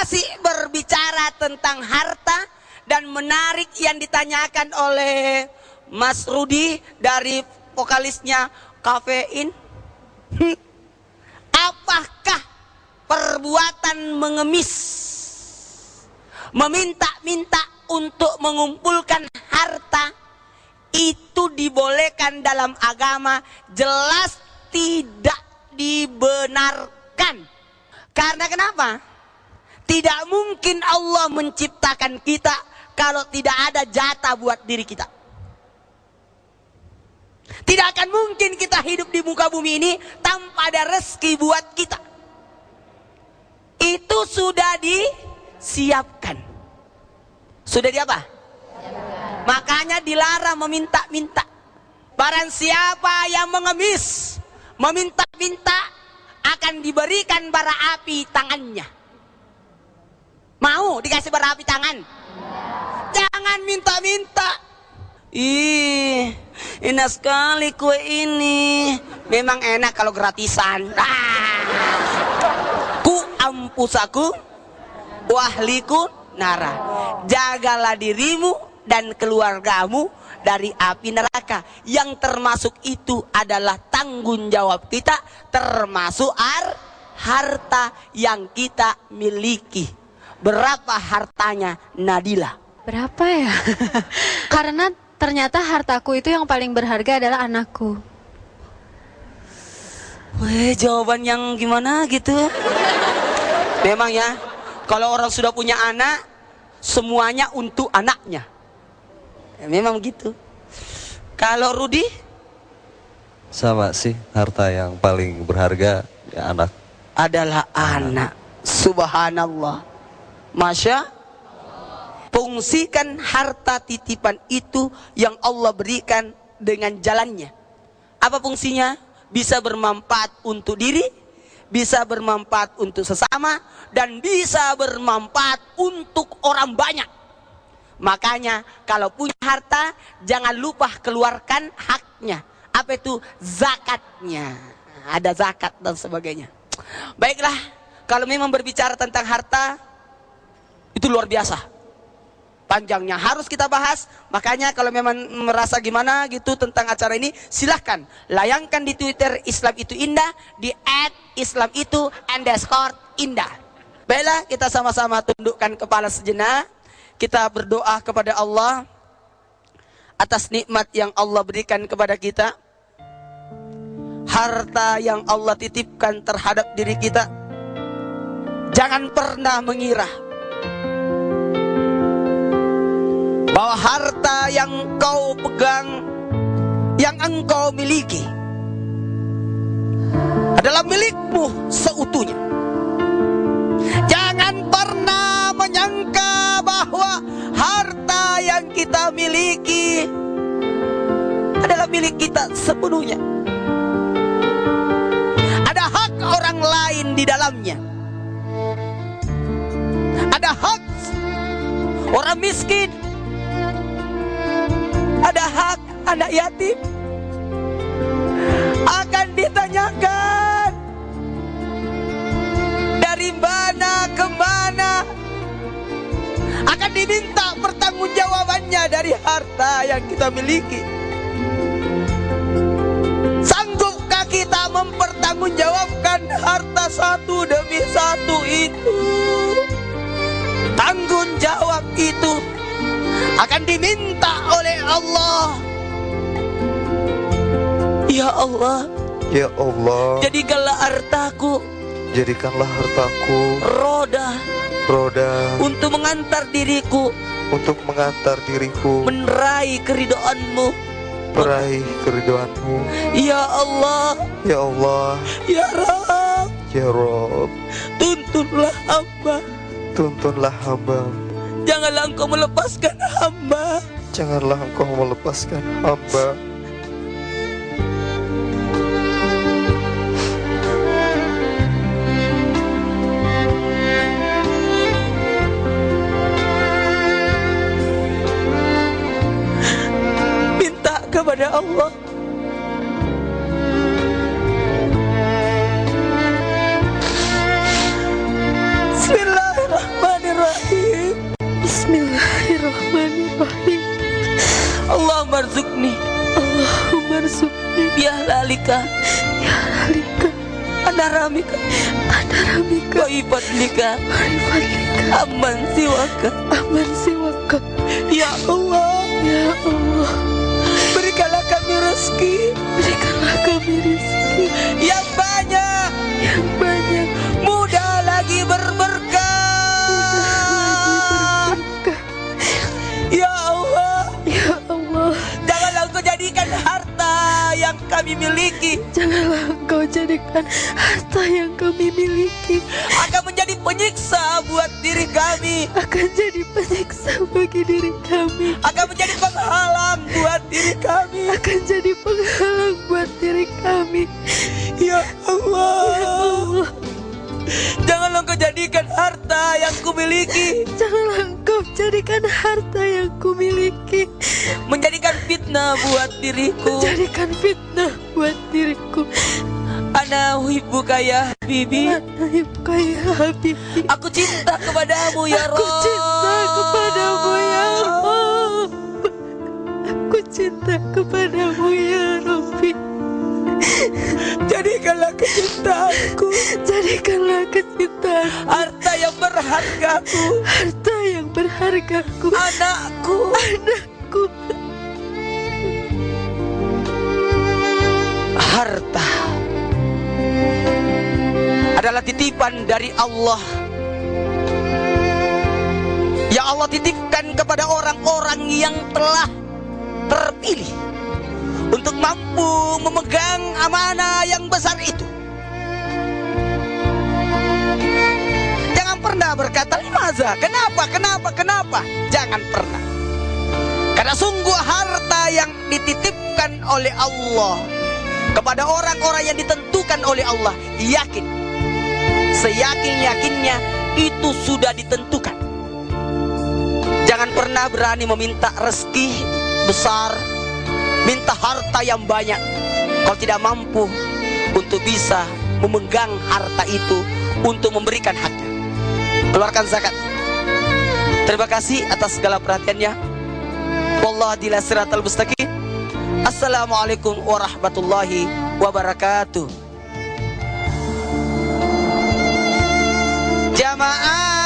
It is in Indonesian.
masih berbicara tentang harta dan menarik yang ditanyakan oleh Mas Rudi dari vokalisnya Kafein. Apakah perbuatan mengemis meminta-minta untuk mengumpulkan harta itu dibolehkan dalam agama jelas tidak dibenarkan. Karena kenapa? Tidak mungkin Allah menciptakan kita kalau tidak ada jatah buat diri kita. Tidak akan mungkin kita hidup di muka bumi ini tanpa ada rezeki buat kita. Itu sudah disiapkan. Sudah di apa? Makanya dilarang meminta-minta. Barang siapa yang mengemis, meminta-minta akan diberikan bara api tangannya. Dikasih bara api tangan? Jangan minta-minta. Ih, enak sekali kue ini. Memang enak kalau gratisan. Ah. Ku ampusaku, wahliku nara. Jagalah dirimu dan keluargamu dari api neraka. Yang termasuk itu adalah tanggung jawab kita termasuk ar harta yang kita miliki. Berapa hartanya Nadila? Berapa ya? Karena ternyata hartaku itu yang paling berharga adalah anakku. Weh, jawaban yang gimana gitu? Memang ya, kalau orang sudah punya anak, semuanya untuk anaknya. Ya, memang gitu. Kalau Rudi? Sama sih, harta yang paling berharga ya anak. Adalah anak. Subhanallah. Masya Fungsikan harta titipan itu yang Allah berikan dengan jalannya. Apa fungsinya? Bisa bermanfaat untuk diri, bisa bermanfaat untuk sesama, dan bisa bermanfaat untuk orang banyak. Makanya kalau punya harta jangan lupa keluarkan haknya. Apa itu? Zakatnya. Ada zakat dan sebagainya. Baiklah, kalau memang berbicara tentang harta itu luar biasa panjangnya harus kita bahas. Makanya kalau memang merasa gimana gitu tentang acara ini, silahkan layangkan di Twitter Islam itu indah di @islam itu underscore indah. Baiklah kita sama-sama tundukkan kepala sejenak. Kita berdoa kepada Allah atas nikmat yang Allah berikan kepada kita. Harta yang Allah titipkan terhadap diri kita. Jangan pernah mengira bahwa harta yang kau pegang, yang engkau miliki, adalah milikmu seutuhnya. Jangan pernah menyangka bahwa harta yang kita miliki adalah milik kita sepenuhnya. Ada hak orang lain di dalamnya. Ada hak orang miskin anak yatim akan ditanyakan dari mana ke mana? Akan diminta pertanggungjawabannya dari harta yang kita miliki. Sanggupkah kita mempertanggungjawabkan harta satu demi satu itu? Tanggung jawab itu akan diminta oleh Allah. Ya Allah. Ya Allah. Jadikanlah hartaku. Jadikanlah hartaku. Roda. Roda. Untuk mengantar diriku. Untuk mengantar diriku. Menerai keridoanmu. Meraih keridoanmu. Ya Allah. Ya Allah. Ya Rabb. Ya Rabb. Tuntunlah hamba. Tuntunlah hamba. Janganlah engkau melepaskan hamba. Janganlah engkau melepaskan hamba. Kepada Allah. Bismillahirrahmanirrahim. Bismillahirrahmanirrahim. Allah marzukni. Allahumma rzuqni biahlalika ya halika anaramika anaramika wa ifadlika. Warifadlika amman siwaka. Aman siwaka. ya Allah Ya Allah, kami miliki. Janganlah engkau jadikan harta yang kami miliki. Akan menjadi penyiksa buat diri kami. Akan jadi penyiksa bagi diri kami, akan menjadi penghalang buat diri kami. Akan jadi penghalang buat diri kami. ya Allah. Ya Allah, janganlah engkau jadikan harta yang kumiliki janganlah engkau jadikan harta menjadikan fitnah buat diriku. Menjadikan fitnah buat diriku. ana uhibbuka ya bibi Anakku ya Habibi, aku cinta kepadamu ya aku Rob. cinta kepadamu ya Rob. Aku cinta kepadamu ya Robbi. jadikanlah kecintaanku. Jadikanlah kecintaan harta yang berhargaku. Harta yang berhargaku. Anakku. Anakku adalah titipan dari Allah yang Allah titipkan kepada orang-orang yang telah terpilih untuk mampu memegang amanah yang besar itu. Jangan pernah berkata limaza, kenapa, kenapa, kenapa? Jangan pernah. Karena sungguh harta yang dititipkan oleh Allah kepada orang-orang yang ditentukan oleh Allah yakin seyakin-yakinnya itu sudah ditentukan. Jangan pernah berani meminta rezeki besar minta harta yang banyak. Kalau tidak mampu untuk bisa memegang harta itu untuk memberikan haknya. Keluarkan zakat. Terima kasih atas segala perhatiannya. Wallah dila siratal mustaqim. Assalamualaikum warahmatullahi wabarakatuh. 晚安。